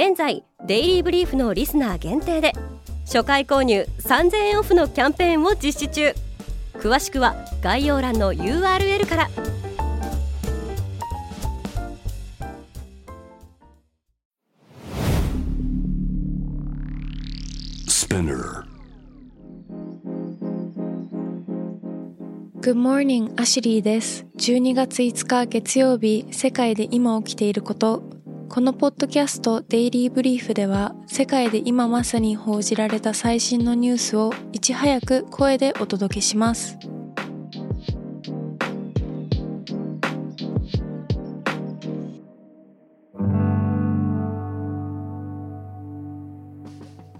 現在デイリーブリーフのリスナー限定で初回購入3000円オフのキャンペーンを実施中詳しくは概要欄の URL から Good morning, アシュリーです。12月5日月曜日、世界で今起きていること。このポッドキャストデイリーブリーフでは、世界で今まさに報じられた最新のニュースをいち早く声でお届けします。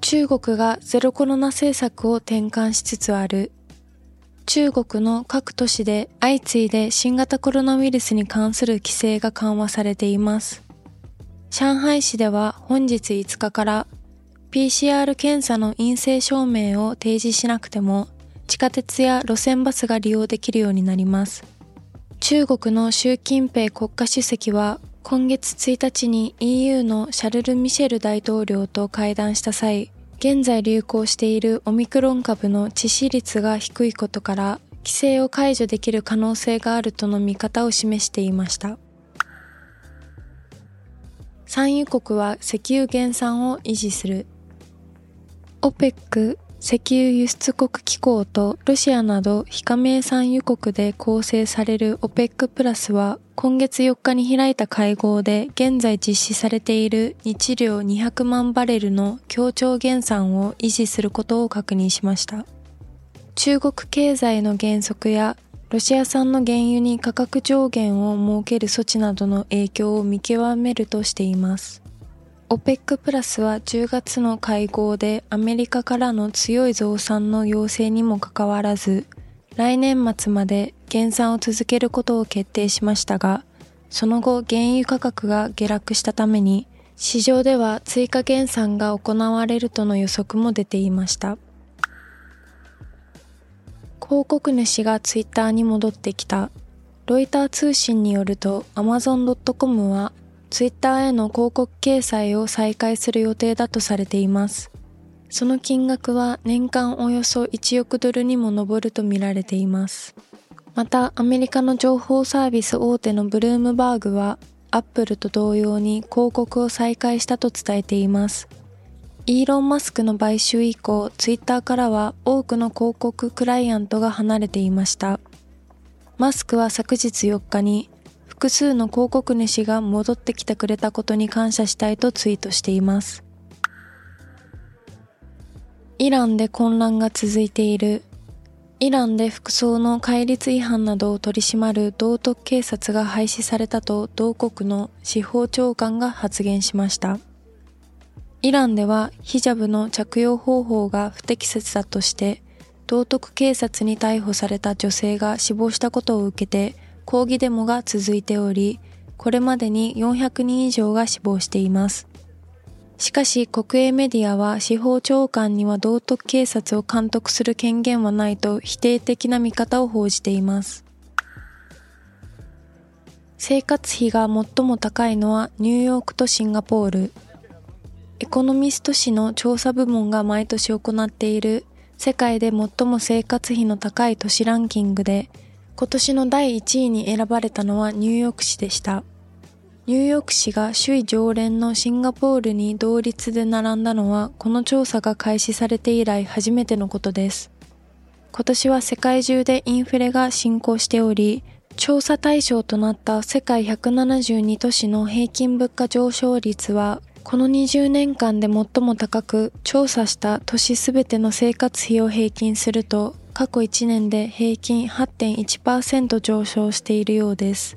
中国がゼロコロナ政策を転換しつつある中国の各都市で相次いで新型コロナウイルスに関する規制が緩和されています。上海市では本日5日から PCR 検査の陰性証明を提示しなくても地下鉄や路線バスが利用できるようになります。中国の習近平国家主席は今月1日に EU のシャルル・ミシェル大統領と会談した際、現在流行しているオミクロン株の致死率が低いことから規制を解除できる可能性があるとの見方を示していました産油国は石油減産を維持する OPEC 石油輸出国機構とロシアなど非加盟産油国で構成される OPEC プラスは今月4日に開いた会合で現在実施されている日量200万バレルの協調減産を維持することを確認しました。中国経済の減速やロシア産の原油に価格上限を設ける措置などの影響を見極めるとしています。OPEC プラスは10月の会合でアメリカからの強い増産の要請にもかかわらず来年末まで減産を続けることを決定しましたが、その後原油価格が下落したために、市場では追加減産が行われるとの予測も出ていました。広告主がツイッターに戻ってきた。ロイター通信によると Amazon.com はツイッターへの広告掲載を再開する予定だとされています。その金額は年間およそ1億ドルにも上るとみられています。また、アメリカの情報サービス大手のブルームバーグは、アップルと同様に広告を再開したと伝えています。イーロン・マスクの買収以降、ツイッターからは多くの広告クライアントが離れていました。マスクは昨日4日に、複数の広告主が戻ってきてくれたことに感謝したいとツイートしています。イランで混乱が続いている。イランで服装の戒律違反などを取り締まる道徳警察が廃止されたと同国の司法長官が発言しました。イランではヒジャブの着用方法が不適切だとして道徳警察に逮捕された女性が死亡したことを受けて抗議デモが続いており、これまでに400人以上が死亡しています。しかし国営メディアは司法長官には道徳警察を監督する権限はないと否定的な見方を報じています。生活費が最も高いのはニューヨークとシンガポール。エコノミスト誌の調査部門が毎年行っている世界で最も生活費の高い都市ランキングで今年の第1位に選ばれたのはニューヨーク市でした。ニューヨーク市が首位常連のシンガポールに同率で並んだのはこの調査が開始されて以来初めてのことです。今年は世界中でインフレが進行しており、調査対象となった世界172都市の平均物価上昇率はこの20年間で最も高く調査した都市すべての生活費を平均すると過去1年で平均8.1%上昇しているようです。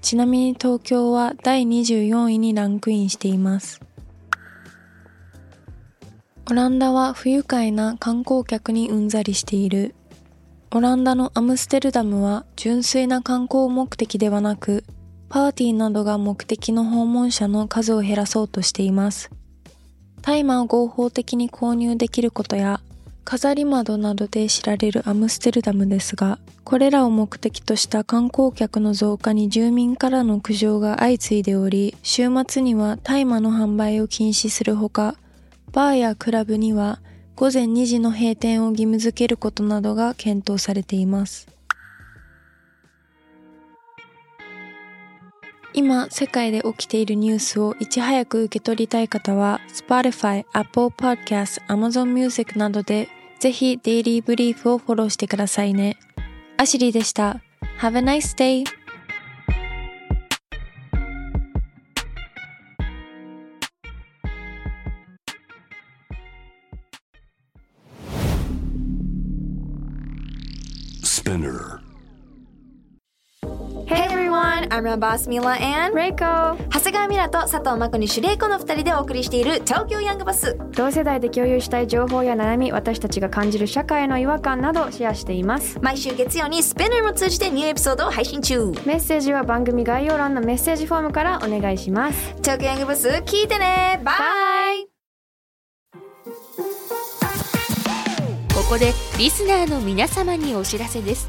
ちなみに東京は第24位にランクインしています。オランダは不愉快な観光客にうんざりしている。オランダのアムステルダムは純粋な観光目的ではなく、パーティーなどが目的の訪問者の数を減らそうとしています。大麻を合法的に購入できることや、飾り窓などで知られるアムステルダムですが、これらを目的とした観光客の増加に住民からの苦情が相次いでおり、週末には大麻の販売を禁止するほか、バーやクラブには午前2時の閉店を義務付けることなどが検討されています。今、世界で起きているニュースをいち早く受け取りたい方は、Spotify、Apple Podcast、Amazon Music などでぜひデイリーブリーフをフォローしてくださいね。アシリーでした。Have a nice day! I'm your boss Mila and Reiko 長谷川ミラと佐藤真子にシュレイコの二人でお送りしている東京ヤングバス。同世代で共有したい情報や悩み私たちが感じる社会への違和感などシェアしています。毎週月曜にスペナーも通じてニューエピソードを配信中。メッセージは番組概要欄のメッセージフォームからお願いします。東京ヤングバス聞いてね。バイここでリスナーの皆様にお知らせです